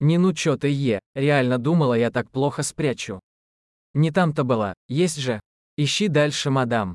Не ну чё ты е, реально думала я так плохо спрячу. Не там-то была, есть же. Ищи дальше, мадам.